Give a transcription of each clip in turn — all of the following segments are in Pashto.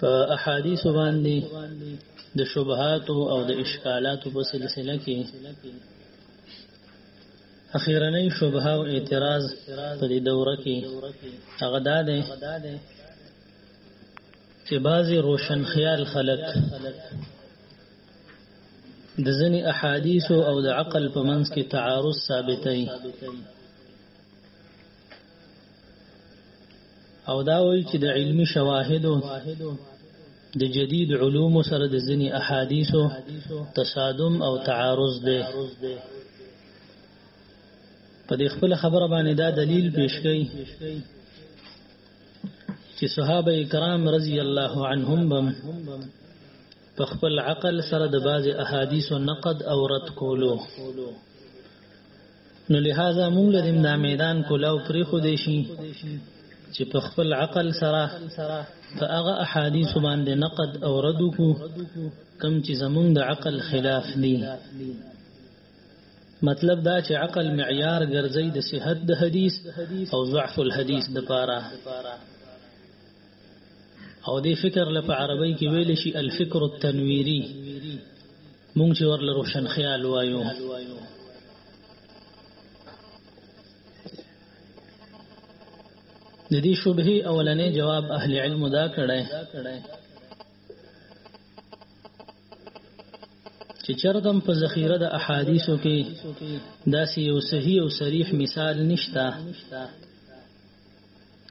په احادیث باندې د شبهات او د اشکالات په سلسله کې اخیرنۍ شبهه او اعتراض په دې دوره کې هغه ده چې بعضی روشن خیال خلک د ځنی احادیث او د عقل په منځ کې تعارض ثابتای او دا وایي چې د علمي شواهدو د جدید علوم سره د ځینی احادیثو تصادم او تعارض دی په دې خپل خبره باندې دا دلیل پیش کړي چې صحابه کرام رضی الله عنهم بم په خپل عقل سره د بعض احادیثو نقد او رد کولو نو لہذا مونږ لریم دا میدان کولاو پرې خو دی شي چې په خپل عقل سره په هغه احادیث باندې نقد او رد کو کم چې زمونږ د عقل خلاف دي مطلب دا چې عقل معیار ګرځي د صحت د حدیث او ضعف الحدیث د پاره او دې فکر لپاره عربی کې ویل شي الفکر التنویری مونږ چې ورله روشن خیال وایو د دې شبهه اولنې جواب اهل علم دا کړه چې چرتم په ذخیره د احادیثو کې داسې یو صحیح او صریح مثال نشته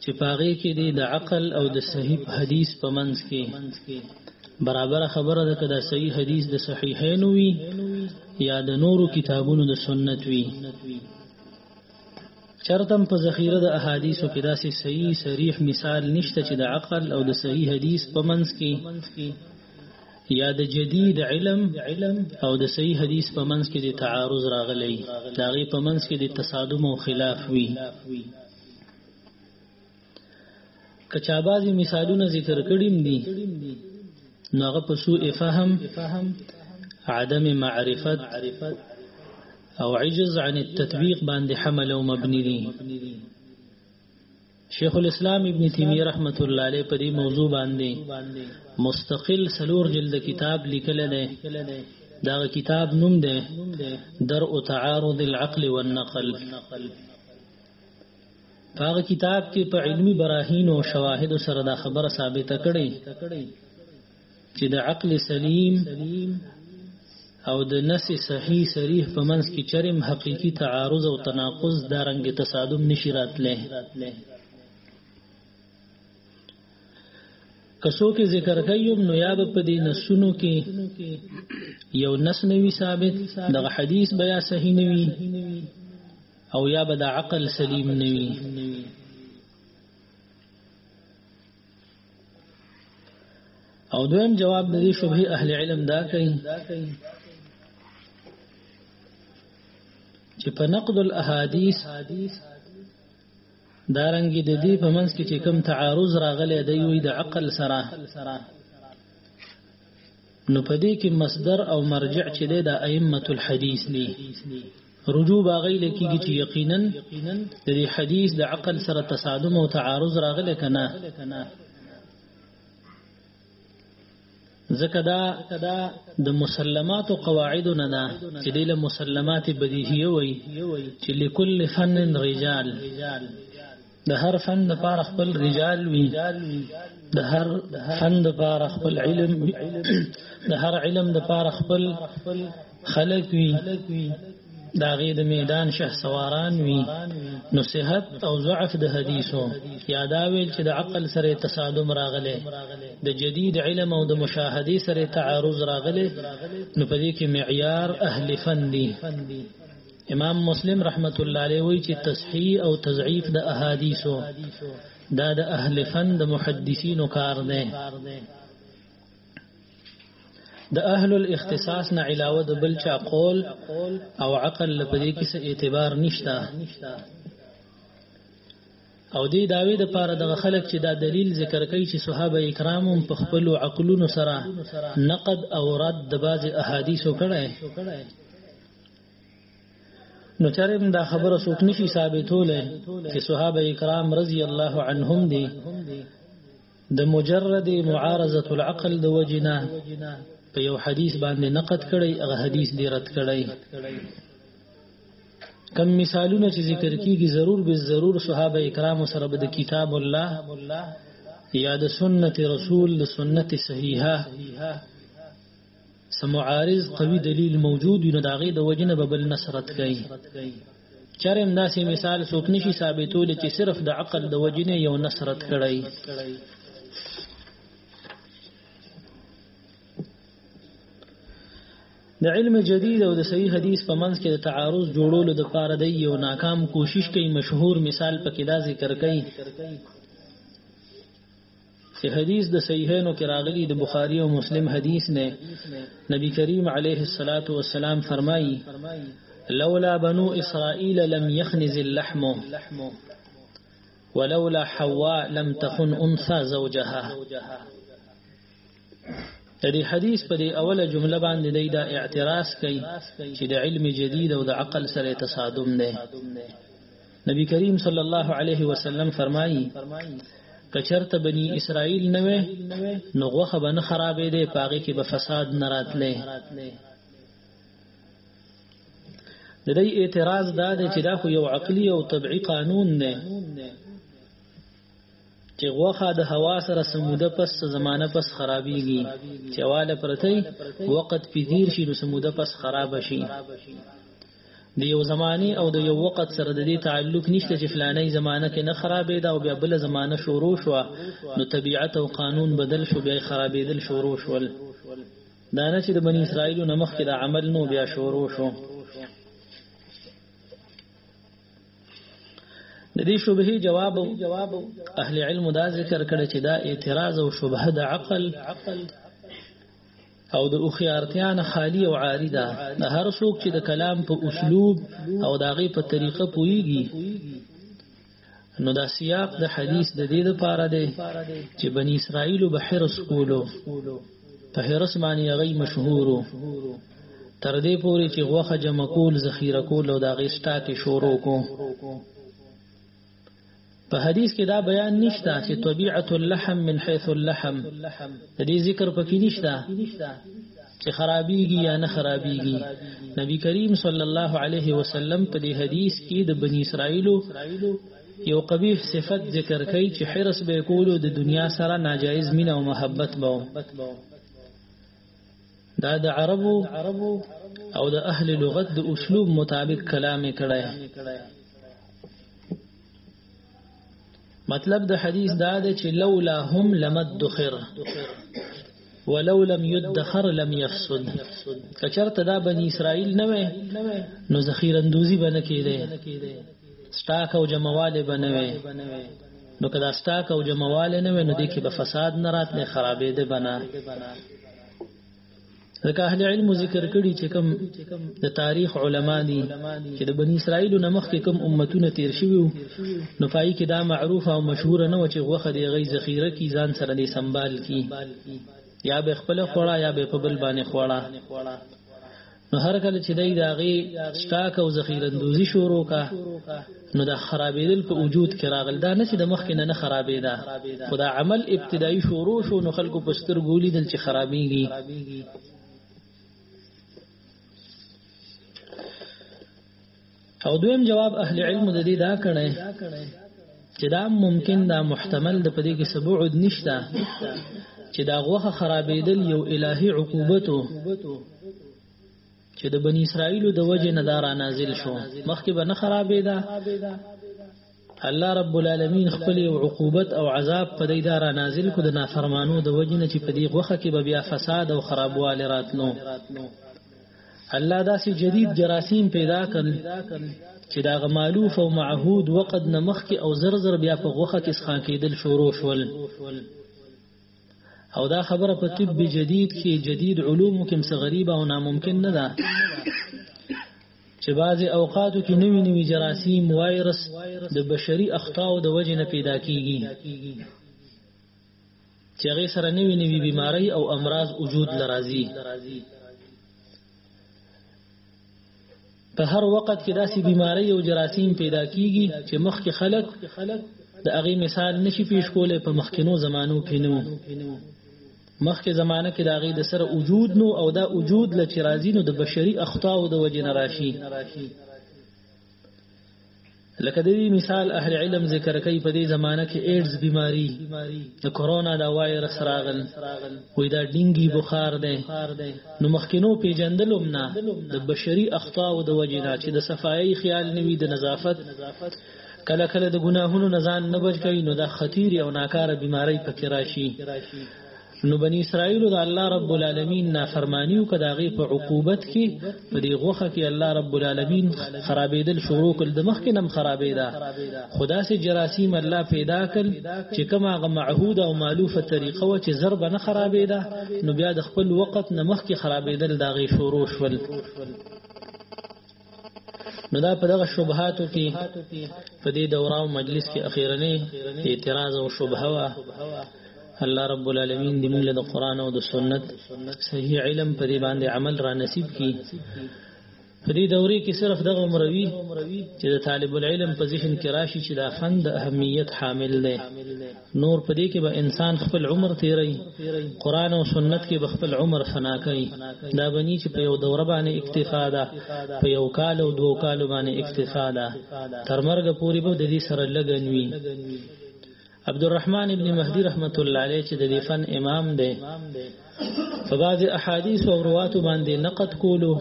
چې په هغې کې دی د عقل او د صحیح حدیث په منځ کې برابر خبره ده که دا صحیح حدیث د صحیحین وي یا د نورو کتابونو د سنت وي چرتم په ذخیره د احادیثو کې داسې صحیح صریح مثال نشته چې د عقل او د صحیح حدیث په منځ کې یا د جدید علم او د صحیح حدیث په منځ کې د تعارض راغلی دا غي په منځ کې د تصادم او خلاف وي کچا بازي مثالونه ذکر کړیم دي نو هغه په سوء فهم عدم معرفت او عجز عن التطبيق باندې حمل او مبني دي شیخ الاسلام ابن تیمیه رحمت الله علیه په دې موضوع باندې مستقل سلور جلد کتاب لیکل دی دا کتاب نوم دی درء تعارض العقل والنقل هغه کتاب کې په علمی براهین او شواهد سره دا خبره ثابته کړي چې د عقل سلیم او د نس صحیح صریح په منځ کې چرم حقيقي تعارض او تناقض دا رنګ تصادم نشي راتله کسو کې ذکر کوي نو یاد په دې نسونو کې یو نس نوي ثابت دغه حدیث بیا صحیح نوي او یا به د عقل سلیم نه وي او دویم جواب د دې شبهه اهل علم دا کوي چې په نقد الاحاديث دارنګي د دې په منځ کې چې کوم تعارض راغلی دی وي د عقل سره نو پدې کې مصدر او مرجع چې د ائمه الحديث دي رجوع باغی لکیږي چې یقینا د دې حدیث د عقل سره تصادم او تعارض راغلی کنه ځکه دا د مسلمات او قواعد نه ده چې د مسلمات بدیهیه وي چې لكل فن رجال د هر فن د پاره خپل رجال وي د هر فن د پاره خپل علم وي د هر علم د پاره خپل خلق وي دا غي د میدان شه سواران وي نو صحت او ضعف د حدیثو یادا ویل چې د عقل سره تصادم راغله د جدید علم او د مشاهده سره تعارض راغله نو په دې کې معیار اهل فن دي امام مسلم رحمت الله علیه وی چې تصحیح او تضعیف د احادیثو دا د اهل فن د محدثینو کار دی د اهل الاختصاص نه علاوه د بل چا قول او عقل په دې کې څه اعتبار نشته او دې داوی د پاره د خلک چې دا دلیل ذکر کوي چې صحابه کرام په خپل عقلونو سره نقد او رد د بعض احادیثو کړه نو چرم دا خبره څوک نشي ثابتوله چې صحابه کرام رضی الله عنهم دي د مجرد معارضه العقل د وجنه په یو حدیث باندې نقد کړي هغه حدیث دی رد کړي کم مثالونه چې ذکر کیږي ضرور به ضرور صحابه کرام سره به د کتاب الله یا د سنت رسول د سنت صحیحه سمعارض قوي دلیل موجود وي نو د هغې د وجې نه به بل نس رد کوي چېرې همداسې مثال څوک نشي ثابتولی چې صرف د عقل د وجې نه یو نس رد کړی د علم جدید او د صحیح حدیث په منځ کې د تعارض جوړولو د پاره دی یو ناکام کوشش کوي مشهور مثال پکې دا ذکر کوي چې حدیث د صحیحینو کې راغلی د بخاری او مسلم حدیث نه نبی کریم علیه الصلاۃ والسلام فرمایي لولا بنو اسرائیل لم يخنز اللحم ولولا حواء لم تخن انثى زوجها د دې حدیث په دې اوله جمله باندې دی دا اعتراض کوي چې د علم جدید او د عقل سره تصادم دی نبی کریم صلی الله علیه وسلم فرمایي کچرته بنی اسرائیل نه وي نو غوخه به نه خرابې دی پاغه کې به فساد نه راتلې د دې اعتراض دا دی چې دا خو یو عقلی او طبعي قانون نه چې غوخه د هوا سره سموده پس زمانه پس خرابيږي چې واله پرته وخت پدیر شي نو سموده پس خراب شي د یو زمانه او د یو وخت سره د دې تعلق نشته چې فلانه زمانه کې نه خرابې ده او بیا بل زمانه شروع شو نو طبيعت او قانون بدل شو بیا خرابې دل شروع شول دا نه چې د بنی اسرائیل نمخ کې د عمل نو بیا شروع شو د دې شبهه جواب اهل علم دا ذکر کړي چې دا اعتراض او شبهه د عقل او د اوخيارتیا نه خالی او عاری ده د هر څوک چې د کلام په اسلوب او داغه په طریقه پويږي نو دا سیاق د حدیث د دې لپاره دی چې بنی اسرائیل به حرس کولو په حرس باندې غي مشهورو تر دې پورې چې غوخه جمع کول ذخیره کول او دا غي سټاک شروع کو په حدیث کې دا بیان نشته چې طبيعه اللحم من حيث اللحم دې ذکر پکې نشته چې خرابيږي یا نه خرابيږي نبی کریم صلی الله علیه وسلم په دې حدیث کې د بنی اسرائیلو یو قبیح صفت ذکر کوي چې حرس به کولو د دنیا سره ناجایز مینه او محبت به دا د عربو او د اهل لغت د اسلوب مطابق کلام کړه مطلب د حدیث دا دی چې لولا هم لمد دخر ولو لم يدخر لم يفسد کچرته دا بني اسرائيل نه وي نو ذخیره اندوزي بنه کېده سٹاک او جمعواله بنوي نو که دا سټاک او جمعواله نه وي نو دې کې به فساد نه راتلې خرابې ده بنا ځکه اهل علم ذکر کړي چې کوم د تاریخ علما دي چې د بنی اسرائیل نه مخکې کوم امتونه تیر شوي نو پای کې دا معروف او مشهور نه و چې غوخه دی غي ذخیره کی ځان سره دی سنبال کی یا به خپل خوړه یا به په بل باندې خوړه نو هر کله چې دای داغي سټاک او ذخیره اندوزي شروع کا نو دا خرابېدل په وجود کې راغل دا نه چې د مخکې نه نه خرابېدا خدا عمل ابتدایي شروع شو نو خلکو پستر ګولي دل چې خرابېږي او دویم جواب اهل علم د دې دا کړي چې دا ممکن دا محتمل د پدې کې سبعد نشته چې دا غوخه خرابېدل یو الهي عقوبت چې د بنی اسرائیل د وجه نه دارا نازل شو مخکې به نه خرابېدا الله رب العالمین خپل یو عقوبت او عذاب په دې دارا نازل کو د نافرمانو د وجنه چې په دې غوخه کې به بیا فساد او خرابواله راتلو الله داسې جدید جراثیم پیدا کړل چې دا غمالوف او معهود وقد نمخ کې او زرزر بیا په غوخه کې ښان کېدل شروع شول او دا خبره په طب جدید کې جدید علوم کې څه غریبه او ناممکن نه ده چې بعضې اوقاتو کې نوي نوي جراثیم وایرس د بشري اخطاو د وجې نه پیدا کیږي چې هغې سره نوي نوي بیماری او امراض وجود لرازي په هر وخت کې داسې بیماری او جراثیم پیدا کیږي چې مخکې خلک د هغه مثال نشي پیش کولای په مخکینو زمانو کې نو مخکې زمانه کې دا غي د سره وجود نو او دا وجود ل چې راځي نو د بشري اخطاو د وجه نه راشي لکه د دې مثال اهل علم ذکر کوي په دې زمانہ کې ایډز بیماری د کورونا د وایرس راغل وې دا ډینګي بخار دی نو مخکینو پیجندلم نه د بشري اخطاء او د وجینا چې د صفایي خیال نوي د نظافت کله کله د ګناهونو نه ځان نه بچ کوي نو دا خطیر او ناکاره بیماری پکې راشي نو بنی اسرائیل د الله رب العالمین نافرمانی او کداغي په عقوبت کې په دې غوخه کې الله رب العالمین خرابېدل شروع کړ د مخ کې نم خرابېدا خدا سي جراثیم الله پیدا کړ چې کما غ معهود او مالوفه طریقه و چې ضرب نه خرابېدا نو بیا د خپل وخت نه مخ کې خرابېدل داغي شروع شول نو دا په دغه شبهاتو کې په دې دوره او مجلس کې اخیرنې اعتراض او شبهه وا الله رب العالمین دې موږ له قران او د سنت صحیح علم په دې باندې عمل را نصیب کړي په دې دورې کې صرف دغه مروي چې د طالب العلم په ذهن کې راشي چې دا فن د اهمیت حامل دی نور په دې کې به انسان خپل عمر تیری قران او سنت کې به خپل عمر فنا کوي دا بني چې په یو دور باندې اکتفا ده په یو کال او دوه کال باندې اکتفا ده تر مرګ پورې به د دې سره لګنوي عبد الرحمن ابن مهدی رحمت الله علیه چې د دې فن امام دی په بعض احادیث او روات باندې نقد کولو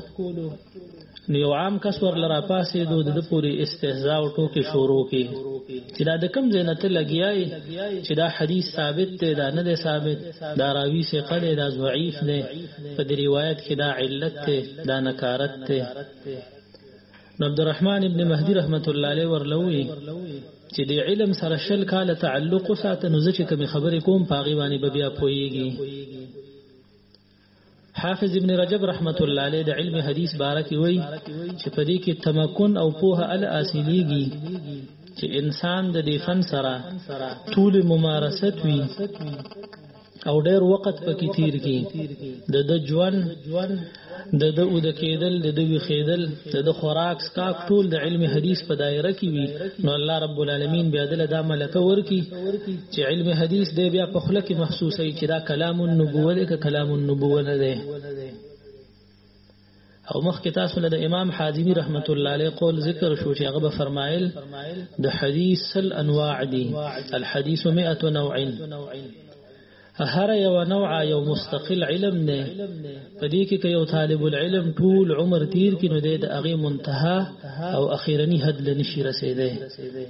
نو یو عام کس ور لرا پاسې دو د پوری استهزاء او ټوکی شروع کی چې دا د کم زینت لګیای چې دا حدیث ثابت دی دا نه دی ثابت دا راوی سه قله دا ضعیف دی په دې روایت کې دا علت دی دا نکارت دی عبدالرحمن ابن مهدی رحمت الله علیه ورلوی چې د علم سره شل کاله تعلق ساته نو ځکه کوم خبرې کوم پاغي باندې به بیا پويږي حافظ ابن رجب رحمت الله علیه د علم حدیث بارک وی چې په دې کې تمکن او پوهه ال اصليږي چې انسان د دې فن سره طول ممارست وي او ډیر وخت پکې تیر کی د د ژوند د د او د کېدل د د وخېدل د د خوراک سکاک ټول د علم حدیث په دایره کې وي نو الله رب العالمین بیا دل دا ملکه ورکی چې علم حدیث دی بیا په خله کې محسوسه چې دا کلام النبوه دی که کلام النبوه نه دی او مخکې تاسو له امام حازمی رحمت الله علیه قول ذکر شو چې هغه فرمایل د حدیث سل انواع دي الحديث 100 نوع هر یو نوع یو مستقل علم نه په دې کې یو طالب العلم ټول عمر تیر کې نو د هغه منتها او اخیرنی حد ل نشي رسیدي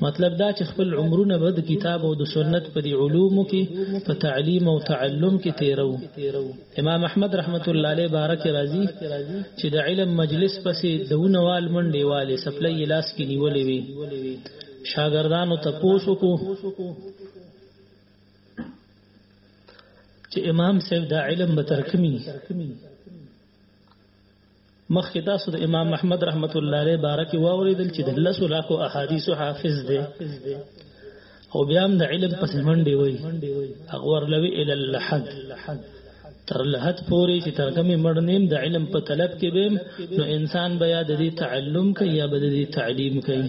مطلب دا چې خپل عمرونه بد کتاب او د سنت په دې علومو کې په تعلیم او تعلم کې تیرو امام احمد رحمت الله علیه بارک راضی چې د علم مجلس پسې دونه وال منډې والي سپلې لاس کې نیولې وي شاګردانو ته پوسو کو چې امام صاحب دا علم به ترکمی مخکې تاسو د امام احمد رحمت الله علیه بارک واوریدل چې د لسو لاکو احادیث حافظ دی او بیا هم د علم پس منډي وای اغور لوي ال الحد تر لحد پوری چې تر کومې مړنیم د علم په طلب کې بیم نو انسان بیا د دې تعلم کوي یا د دې تعلیم کوي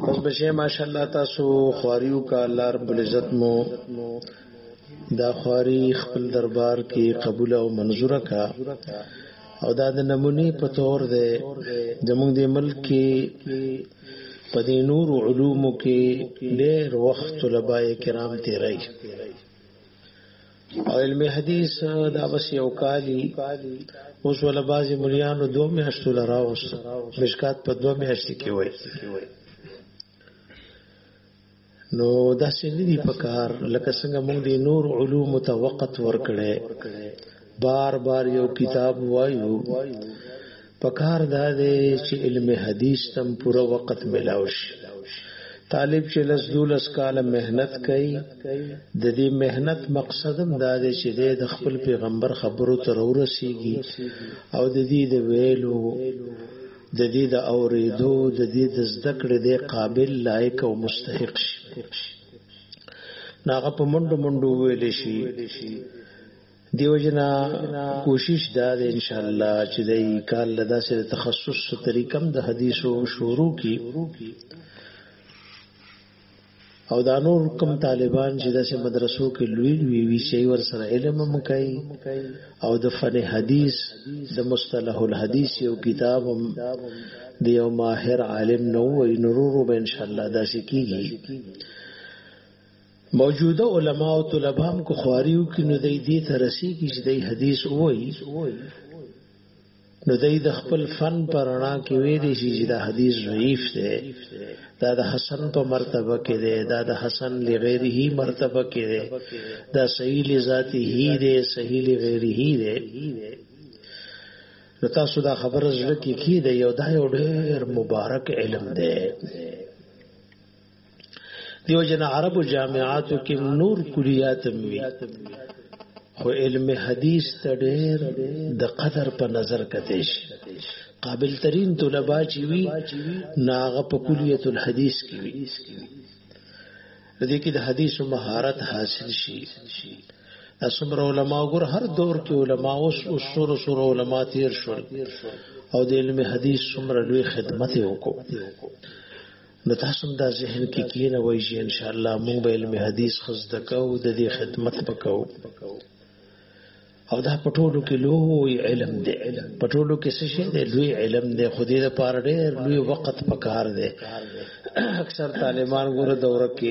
خوش بشه ماشاءالله تاسو خواریو کا الله رب العزت مو دا خواري خپل دربار کې قبول او منزور کا او دا د نمونی په تور ده زموږ د ملک کې په دې نور علومو کې ډېر وخت طلباء کرام تیرای او علم حدیث دا بس یو کالی اوس ول بازي مليانو دوه میاشتو لراوس مشکات په دوه میاشتې کې وای نو دا څنګه دی په کار لکه څنګه موږ دی نور علوم ته وخت ورکړي بار بار یو کتاب وایو پکار دا دی چې علم حدیث تم پوره وخت ملاو شي طالب چې لس دولس کال مهنت کوي د دې مهنت مقصد هم دا دی چې د خپل پیغمبر خبرو تر ورسیږي او د دې د ویلو د دې د اوریدو د دې د زده کړې د قابل لایق او مستحق شي ناغه په منډو منډو ویل شي دیو جنا کوشش دا ده ان شاء الله چې د کال له داسې تخصص طریقم د حدیثو شروع کی او دا نور کوم طالبان چې داسې مدرسو کې لوی وی وی چې ور سره علم هم کوي او د فن حدیث د مصطلح الحدیث یو کتاب هم د یو ماهر عالم نو وی نورو به ان شاء الله داسې کیږي موجوده علما او طلبه هم کو خواریو کې نو دای دې ته رسیږي چې دای حدیث وایي نو دای د خپل فن پر اړه کې ویلي شي چې دا حدیث ضعیف دی دا د حسن په مرتبه کې دی دا د حسن لغیره مرتبه کې دی دا صحیح لذاتی هی دی صحیح لغیره هی دی نو تاسو دا خبره زړه کې کی دی یو دا یو ډېر مبارک علم دی دیو جن عربو جامعاتو کې نور کلیات وي خو علم حدیث ته ډېر د قدر په نظر کتیش قابل ترین طلبا چې وي ناغه په کلیت الحدیث کې وي دې کې د حدیث مهارت حاصل شي اسمر علماء ګور هر دور کې علماء اوس اوس سور سور علماء تیر شول او د علم حدیث څومره لوی خدمت وکړو نو تاسو دا ذهن کې کینه وای چې ان شاء الله موږ به علم حدیث خزده کو د دې خدمت وکاو او دا پټولو کې لوی علم دی پټولو کې څه شي دی لوی علم دی خو دې لپاره ډېر لوی وخت پکار دی اکثر طالبان ګوره دوره کې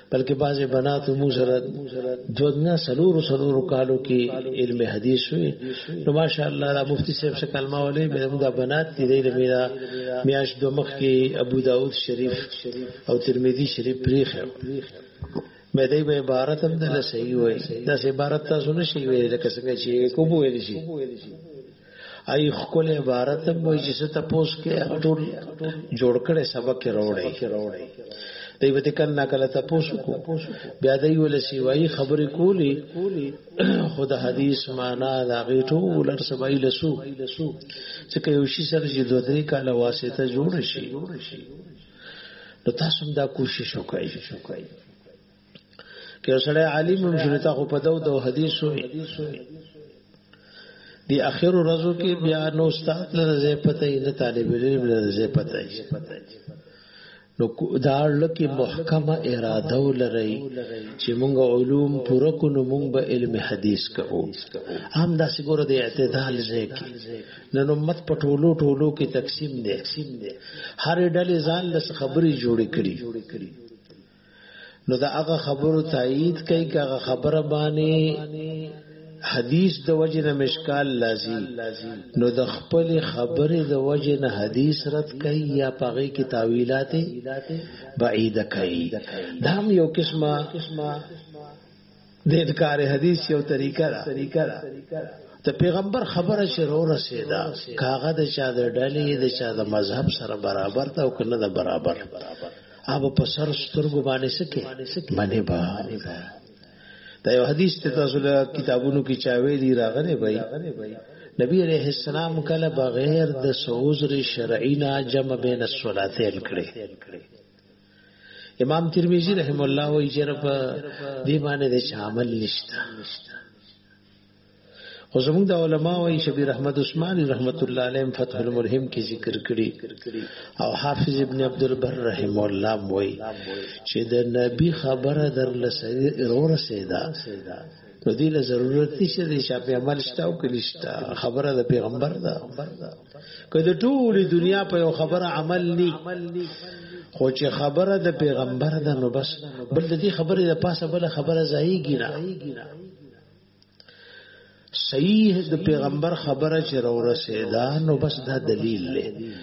بلکې بعضې بنات مو سره دو نه سلور سلور کالو کې علم حدیث وي نو ماشاء الله را مفتی صاحب څخه کلمه ولې به موږ بنات کې دی میرا میاش دو مخ کې ابو داود شریف او ترمذی شریف پریخه مې دای به عبارت هم د صحیح وای دا عبارت تاسو نه شي ویل لکه څنګه چې کوم ویل شي ای خپل عبارت هم وای چې ست پوس کې ټول جوړ کړي سبق راوړي دی به کله کله تاسو کو بیا دی ول سی وای خبرې کولی خود حدیث معنا دا غیټو ولر سبای لسو چې یو شی سره چې دوه درې کاله واسطه جوړ شي نو تاسو دا کوشش وکړئ که سړی عالم هم شنو تا خو په دو دو حدیث وي دی اخر ورځو کې بیا نو استاد نه زه پته یې نه طالب علم نه زه پته یې نو دا لکه محکمه اراده ولري چې موږ علوم پوره کو نو موږ به علم حدیث کوو هم دا سګوره د اعتدال ځای کې نن امت په ټولو ټولو کې تقسیم دی هر ډلې ځان لس خبري جوړې کړي نو دا هغه خبرو تایید کوي که هغه خبره باندې حدیث د وجه نه مشکال لازم نو د خپل خبره د وجه نه حدیث رد کوي یا پغه کی تاویلات بعید کوي دا هم یو قسمه د انکار حدیث یو طریقه ده د پیغمبر خبره چې رو رسیدا کاغه د چا د ډلې د چا د مذهب سره برابر ته او کنه د برابر اب په سر سترګو باندې سکه باندې با دا یو حدیث ته تاسو له کتابونو کې چاوي دی راغره وای نبی علیہ السلام کله بغیر د سوزر شرعینا جمع بین الصلاتین کړي امام ترمذی رحم الله وی جرب دی باندې د شامل نشتا خو زموږ د علما وی شبیر احمد عثماني رحمت الله علیه فتح الملهم کې ذکر کړي او حافظ ابن عبد البر رحم الله وی چې د نبی خبره در لسره ورسېدا نو دې له ضرورت نشته چې په عمل شته او کلیشته خبره د پیغمبر ده که د ټولې دنیا په یو خبره عمل ني خو چې خبره د پیغمبر ده نو بس بل د دې خبرې د پاسه بل خبره ځایږي نه صحیح د پیغمبر خبره چې راورسېدا نو بس دا دلیل دی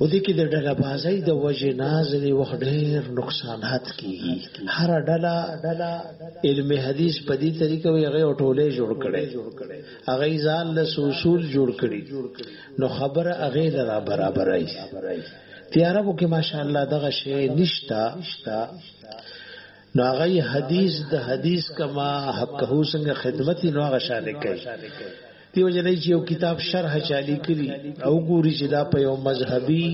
و دې کې د ډله بازۍ د وجې نازلې وخت ډېر نقصانات کیږي هر ډله علم حدیث په دې طریقه وي هغه ټوله جوړ کړي هغه ځان له اصول جوړ کړي نو خبره هغه لرا برابرای تیارو کې ماشاءالله دغه شی نشتا نو هغه حدیث د حدیث کما حق هو څنګه خدمت نو هغه شان کوي دیو جنې چې یو کتاب شرح چا لیکلی او ګوري چې دا په یو مذهبي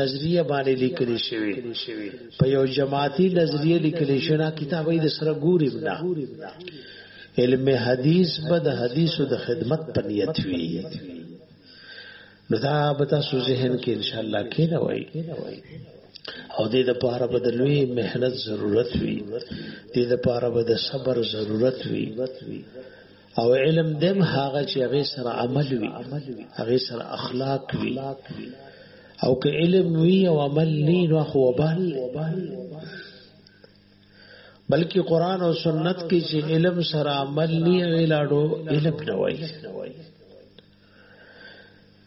نظریه باندې لیکل شوی په یو جماعتي نظریه لیکل شوی نه کتابې د سره ګوري نه علم حدیث به د حدیثو د خدمت په نیت وی نو دا به تاسو ذهن کې ان شاء الله کې نه وای او دې د پاره به د لوی مهنت ضرورت وی دې د پاره به د صبر ضرورت وی او علم دم هغه چې هغه سره عمل وي هغه سره اخلاق وي او که علم وي او عمل نه نو خو بل بلکې قران او سنت کې چې علم سره عمل نه ویلاړو علم نه وایي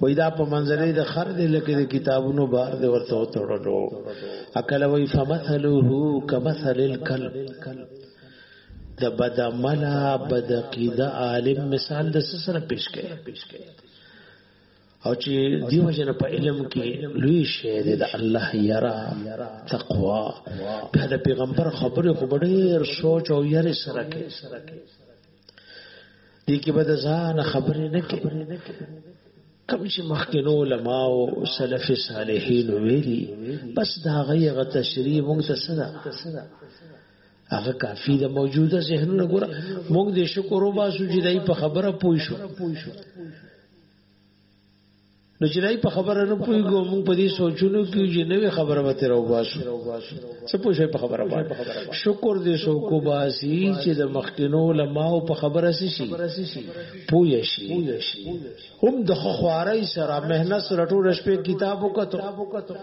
وای دا په منځلې د خر دې لکه د کتابونو بار دې ورته وتړلو اکل وای فمثله کمثل الكلب د بدعمله بدقیده عالم مثال د سره پیش کړي او چې دیو جن په علم کې لوی شی دی د الله یرا تقوا په پیغمبر خبره خو ډېر سوچ او یری سره کې دي کې به د ځان خبرې نه کې کوم چې مخکینو علما او سلف صالحین ویلي بس دا غیغه تشریح موږ ته سره هغه کافی د موجوده ذهنونو ګره موږ دې شکر وباسو چې دای په خبره پوي شو نو چې دای په خبره نه پويګو موږ په دې سوچونو کې چې نوې خبره به تر وباسو څه پوښې په خبره باندې شکر دې سو کو باسي چې د مخکینو علماء په خبره سي شي پوي شي هم د خواري سره مهنه سره ټول شپې کتاب وکړو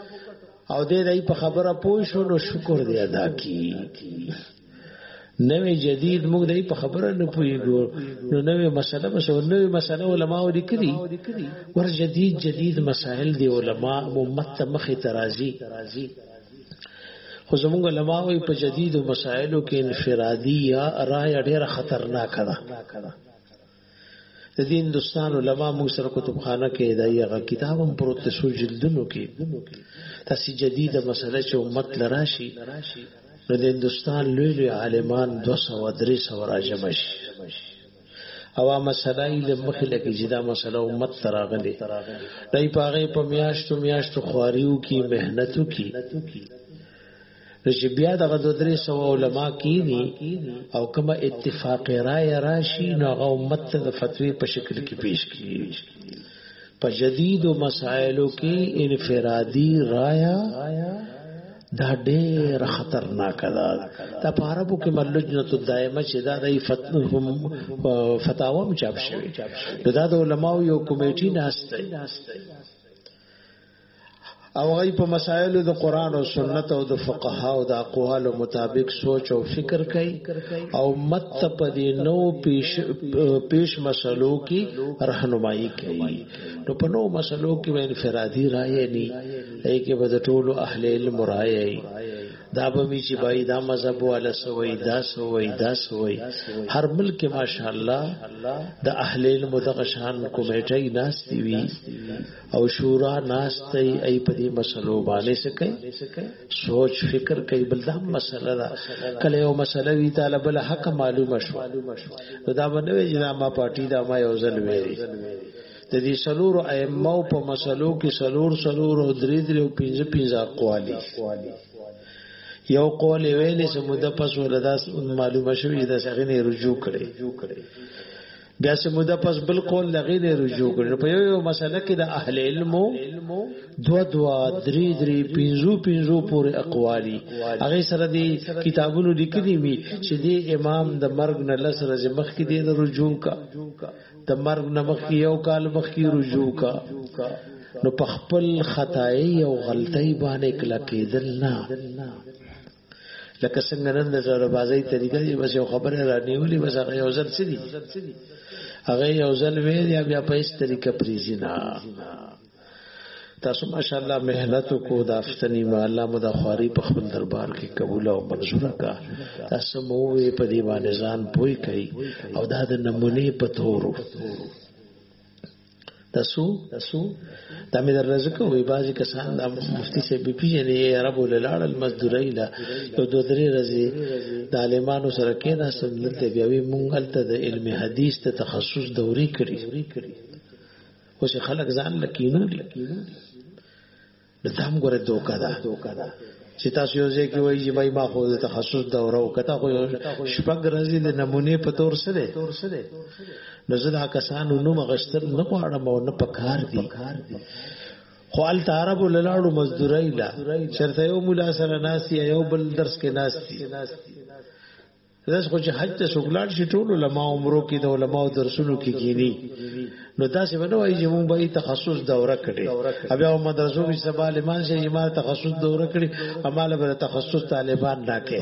او دې دای په خبره پوي شو نو شکر دې ادا کی نوې جدید موږ دې په خبره نه پويګو نو نوې مسله به شو نوې مسله علما و دي کړي ور جدید جدید مسائل دي علما امت مخه ترازی خو زموږ علما وي په جدید مسائلو کې انفرادي یا رائے ډیره خطرناک ده د دې هندستان علما موږ سره کتابخانه کې دا یو کتاب هم پروت شو جلدونو کې تاسو جديده مسله چې امت لراشي نو د هندستان لوی لوی عالمان 200 درې سو راجم شي او مسله یې د مخې لکه چې دا مسله امت تراغلي دای پاغه په میاشتو میاشتو خواریو کې مهنتو کې نو چې بیا دغه دوه درې سو علما کینی او کما اتفاق رائے راشي نو هغه امت ته د فتوی په شکل کې پیش کیږي په جدید مسائلو کې انفرادي رائے دا ډېر خطرناک ده دا په عربو کې ملجنه الدائمه چې دا د فتنهم فتاوم چاپ شوی دا د علماو یو کمیټي ناشته او غي په مسائل د قران او سنت او د فقها او د اقوال مطابق سوچ او فکر کوي او مت په دې نو پیش پیش مسلو کې راهنمایي کوي نو په نو مسلو کې به انفرادي رائے نه ای کې به د ټولو اهل علم رائے دا به وی چې بای دا مذهب والا سوی دا سوی دا سوی هر ملک ماشاءالله د اهل علم دغه شان کمیټه ناشتي وی او شورا ناشته ای په دې مسلو باندې سکه سوچ فکر کوي بل دا مسله ده کله یو مسله وی تعالی بل حق معلومه شو دا باندې وی دا ما پارټي دا ما یو ځل ویری د دې سلور ائمه په مسلو کې سلور سلور او درې درې او پنځه پنځه اقوالي یو قول ویلې چې مده پس ولدا معلومه شوې ده څنګه رجوع کړي بیا سه موده پس بل قول لغې نه رجوع کړي په یو یو مسله کې د اهل علم دو دو درې درې پنځو پنځو پورې اقوالي هغه سره دي کتابونو لیکلي وي چې دی امام د مرګ نه لس ورځې مخکې دی نه رجوع کا د مرګ نه مخکې یو کال مخکې رجوع کا نو په خپل خدای او غلطۍ باندې کله کېدل نه لکه څنګه نن د زوربازۍ طریقه دی بس یو خبره را نیولې بس هغه یو ځل سړي هغه یو ځل وی یا بیا په هیڅ طریقه پریزي نه تاسو ماشاءالله مهنت کو دا فتنی ما الله مو دا خواري په خپل دربار کې قبول او منزور کا تاسو مو په دی باندې ځان پوي کوي او دا د نمونه په تورو تاسو تاسو دا مې در رزق وي بازي کسان دا مفتی سي بي پي جنې عرب ولړ المزدوري لا یو دوه درې رزي د عالمانو سره کې نه سم دلته بیا وی مونږ هلته د علم حدیث ته تخصص دوري کړی اوس خلک ځان لکینو دي نو دا هم ګوره دوکه ده چې تاسو یو ځای کې وایي چې بای ما خو د تخصص دوره او کته خو شپږ ورځې د نمونې په تور سره نو زه دا کسانو نوم غشتل نه غواړم او نه پکار دي خو ال عرب لاړو مزدورای لا چرته یو مولا سره ناسي یو بل درس کې ناسي داس خو چې حج ته سوګلان شي ټول علما عمرو کې د علما درسونو کې کینی نو تاسو باندې وایي چې مونږ به تخصص دوره کړي بیا مدرسو کې سبا لمن شي ما تخصص دوره کړي اماله به تخصص طالبان نه کې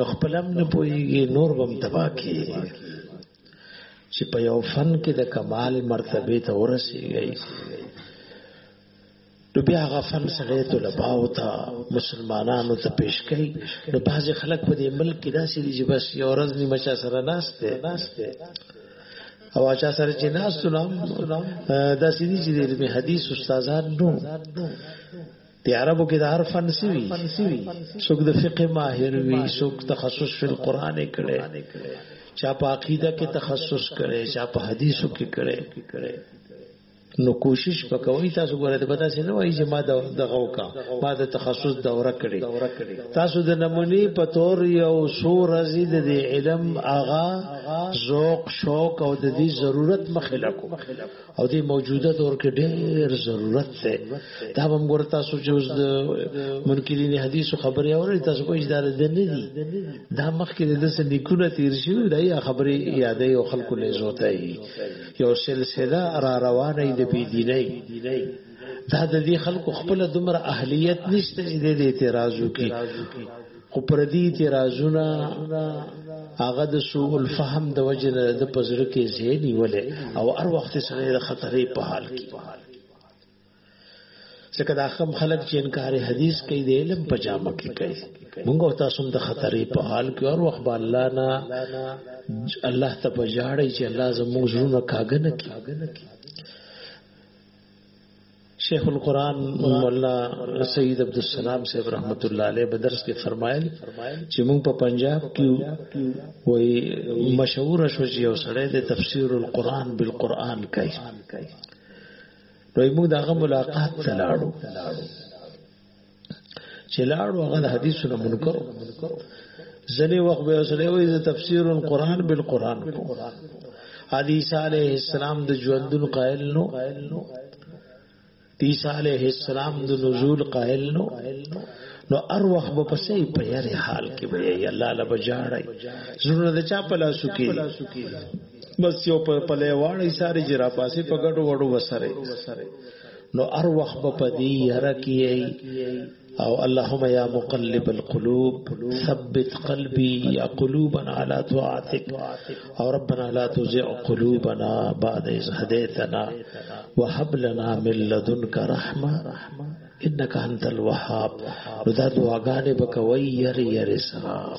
نو خپلم نه پويږي نور بم تبا کې چې په یو فن کې د کمال مرتبه ته ورسیږي نو بیا هغه فن سره طلبه او ته مسلمانانو ته پیش کړي نو بعض خلک په دې ملک کې داسې دي چې بس یو ورځ نیمه چا سره ناشته ناشته او اچا سره چې ناس نام دا سړي چې د علم حدیث استادان نو د عربو کې د هر فن سوي څوک د فقه ماهر وي څوک تخصص په قران کړي چا په عقیده کې تخصص کړي چا په حدیثو کې کړي نو کوشش وکوي تاسو ګوره د پتا سي نه وایي چې ما دغه وکا ما د تخصص دوره کړې تاسو د نمونی په تور یو سو رزي د علم اغا ذوق شوق او د دې ضرورت مخله کو او دې موجوده دور کې ډېر ضرورت ده دا هم ګوره تاسو چې اوس د منکرین حدیث خبرې اورئ تاسو په اجازه ده نه دي دا مخکې د دې سندې کونه تیر شي دا خبرې یادې او خلکو له زوتای یو سلسله را روانه د بی دیني دا د دې خلکو خپل دمر اهلیت نشته چې د اعتراض وکړي خو پر دې اعتراضونه هغه د سوء الفهم د وجه د پزړه کې زه نیولې او هر وخت سره د خطرې په حال کې ځکه دا خم خلک چې انکار حدیث کوي د علم په جامه کې کوي موږ تاسو د خطرې په حال کې او وخت الله نه الله ته بجاړي چې الله زموږ زړونه کاګنه کوي شیخ القرآن مولا سید عبد السلام صاحب رحمت الله علیه په درس کې فرمایل چې موږ په پنجاب کې وای مشهور شو چې یو سړی د تفسیر القرآن بالقرآن کوي نو موږ دغه ملاقات ته لاړو چې لاړو هغه د حدیثونو منکر ځنې وخت به سره وي د تفسیر القرآن بالقرآن کو حدیث علیه السلام د ژوندون قائل نو عیسی علیه السلام د نزول قائل نو نو ار وخت به پسې په یاري حال کې به الله لبجاړای زړه د چا په لاسو کې بس یو په پلې واړی ساري جرا پاسې په ګډو وړو وسره نو ار وخت په پدی یره کیي او اللهم یا مقلب القلوب ثبت قلبي یا قلوبنا على طاعتك او ربنا لا تزغ قلوبنا بعد إذ هديتنا وهب لنا من لدنك رحمه انك انت الوهاب نو دا دعاګانې بکوي ير ير سره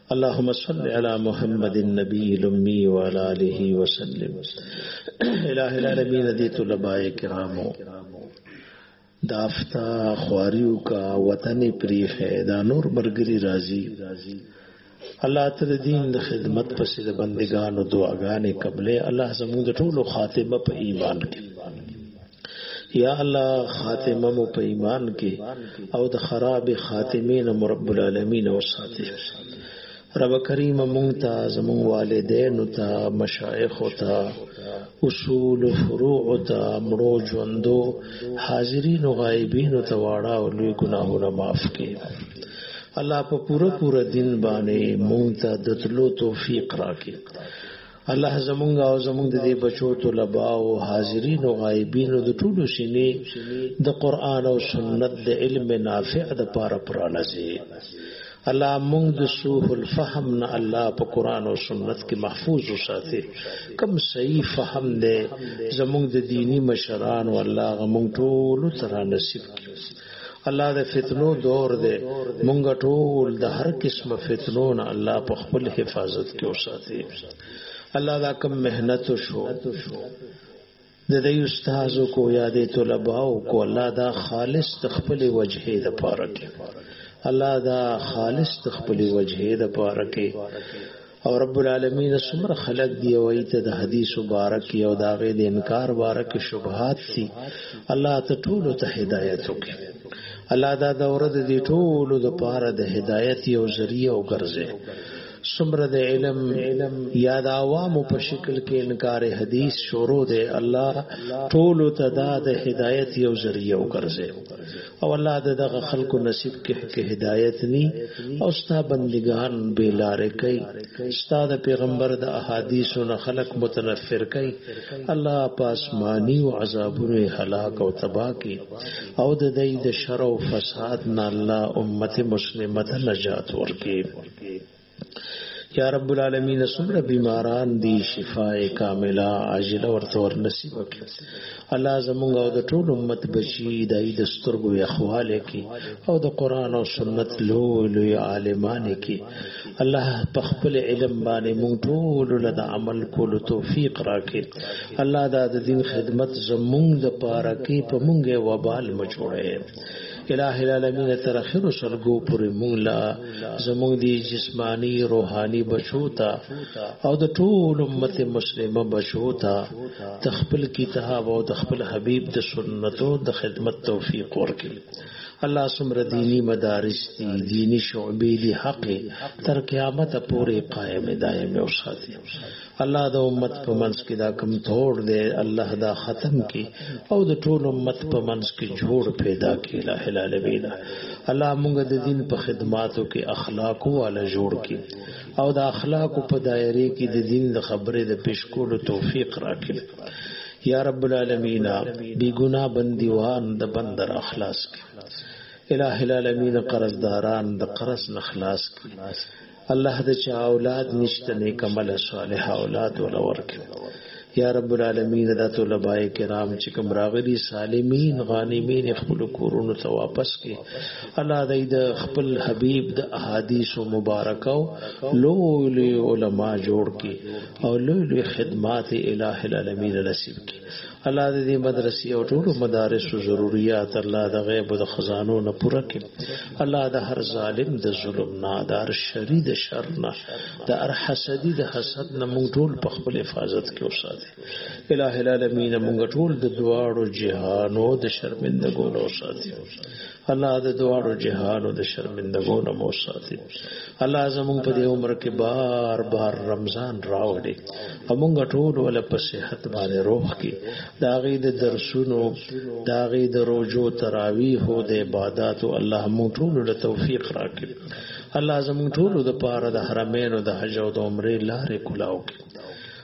اللهم صل على محمد النبي الامي وعلى اله وسلم اله العالمین دې طلباء کرامو دافتا خواریو کا وطن پریخ ہے دا نور مرګری راضی الله تر دین د خدمت پسې د بندگانو دعاګانې قبلې الله زموږ د ټولو خاتمه په ایمان کې یا الله خاتمه مو په ایمان کې او د خراب خاتمین رب العالمین او ساتي رب کریم مونږ ته زمون والدین ته مشایخ ته اصول فروع ته مړو ژوندو حاضرین او غایبین ته واړه او لوی ګناهونه معاف کړي الله په پوره پوره دین باندې مونږ ته د تلو توفیق راکړي الله زمونږ او زمونږ د دې بچو طلبه او حاضرین او غایبین د ټولو سینې د قران او سنت د علم نافع د پاره پرانځي الله مونږ د سوء الفهم نه الله په قران او سنت کې محفوظ وساتي کم صحیح فهم دې زمونږ د دینی مشران او الله غمونږ ټول تر نصیب کړي الله د فتنو دور دی مونږ ټول د هر قسمه فتنو نه الله په خپل حفاظت کې وساتي الله دا کم مهنت شو د دې استاد کو یادې طلباو کو الله دا خالص تخپل وجهه د پاره کې الله دا خالص تخپل وجهه د پاره کې او رب العالمین سمر خلق دی او ایت د حدیث مبارک یو داغه د انکار بارک شبهات سی الله ته ټول ته هدایت وکي الله دا دوره د دې ټول د پاره د هدایت یو ذریعہ او ګرځي سمر د علم یا د عوامو په شکل کې انکار حدیث شروع دی الله ټول ته دا د هدایت یو ذریعہ او ګرځي او الله د دغه خلکو نصیب کې کې هدایت ني او ستا بندگان به لار کوي ستا د پیغمبر د احادیثو نه خلق متنفر کوي الله پاسمانی او عذابونه هلاک او تباہ کوي او د دې د شر او فساد نه الله امت مسلمه ته نجات ورکړي یا رب العالمین سمره بیماران دی شفاء کامله عاجله ورته ور نصیب کړي الله زمونږ او د ټول امت بچی د عید سترګو اخواله کې او د قران او سنت لو لو عالمان کې الله په خپل علم باندې مونږ ټول له عمل کولو توفیق راکړي الله دا د دین خدمت زمونږ د پاره کې په مونږه وبال مچوړي الہ العالمین تر اخر سلګو پورې مونږ لا زموږ دی جسمانی روحانی بچو تا او د ټول امت مسلمه بچو تا تخپل کتاب او د خپل حبیب د سنتو د خدمت توفیق ورکړي الله سمر دینی مدارس دی دینی شعبې دی حق تر قیامت پورې قائم دائم او ساتي الله د امت په منځ کې دا کم تور دی الله دا ختم کی او د ټول امت په منځ کې جوړ پیدا کی لا اله الا الله الله موږ د دین په خدماتو کې اخلاق والا جوړ کی او د اخلاق په دایره کې د دین د خبره د پیشکولو توفیق راکړي یا رب العالمین بی گناہ بندیوان د بندر اخلاص کی الہ العالمین قرضداران د قرض نخلاص کی الله د چا اولاد نشته نیک عمل صالح اولاد ولور کې یا رب العالمین دا طلباء کرام چې کوم راغلي سالمین غانمین خپل کورونو ته واپس کې الله دې د خپل حبیب د احادیث مبارکو لو علماء جوړ کې او لو خدمات الہ العالمین نصیب کې الله دې دې مدرسې او ټول مدارس او ضرورت الله د غیب او د خزانو نه پوره کړي الله د هر ظالم د ظلم نه د هر شری د شر نه د هر حسدي د حسد نه موږ ټول په خپل حفاظت کې وساتي الٰه العالمین موږ ټول د دواړو جهانو د شرمندګو نه وساتي الله د دواړو جهانو د شرمندګو نه مو ساتي الله زموږ په دې عمر کې بار بار رمضان راوړي موږ ټول ول په صحت باندې روح کې دا غي د درسونو دا غي د روزو تراویح او د عبادت الله مو ټول له توفیق راکړي الله زموږ ټول د پاره د حرمینو د حج او د عمره لارې کلاو کړي